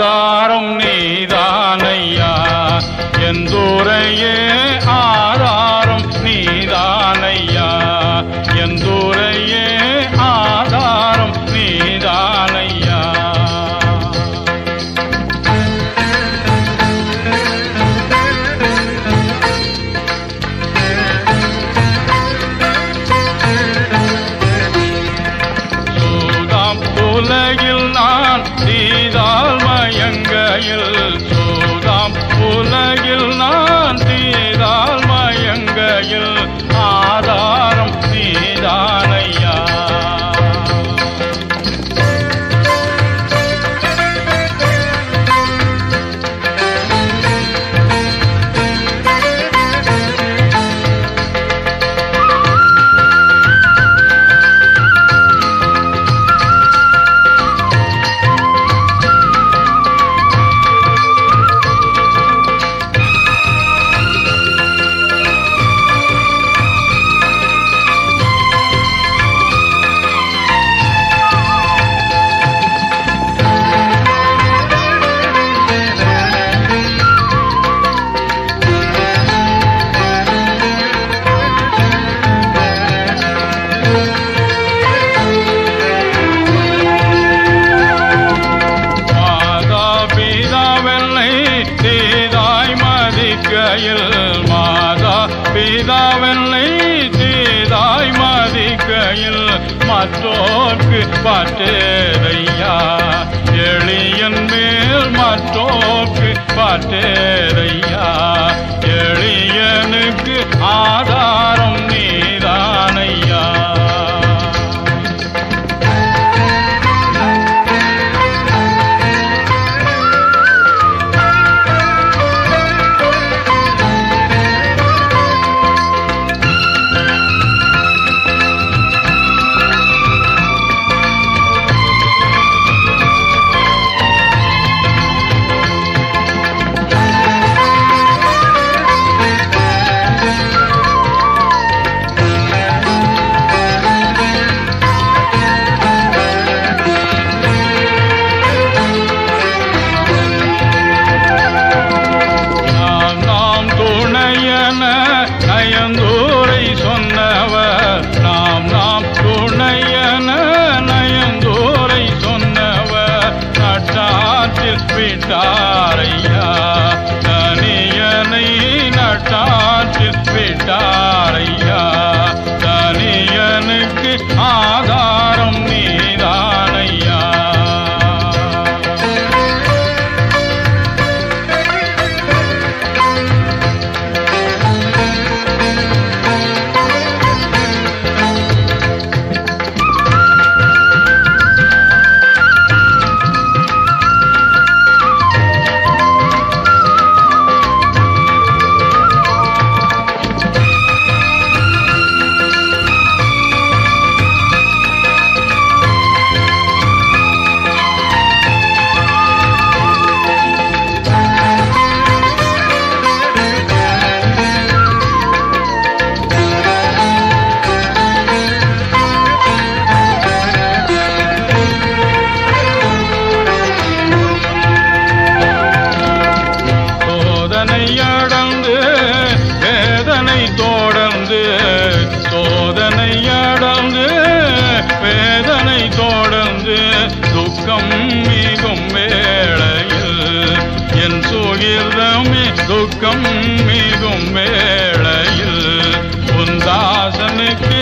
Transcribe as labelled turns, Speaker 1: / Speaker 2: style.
Speaker 1: darong வாழ்க்கையில் மற்றோர்க்கு பாட்டேரையா எளியன் மேல் மற்றோர்க்கு பாட்டேரையா வேதனை அடந்து வேதனை தோடந்து சோதனை அடந்து வேதனை தோடந்து துக்கம் மிகும் வேளையில் என் சுகிர்தமே துக்கம் மிகும் வேளையில் உந்தாசனுக்கு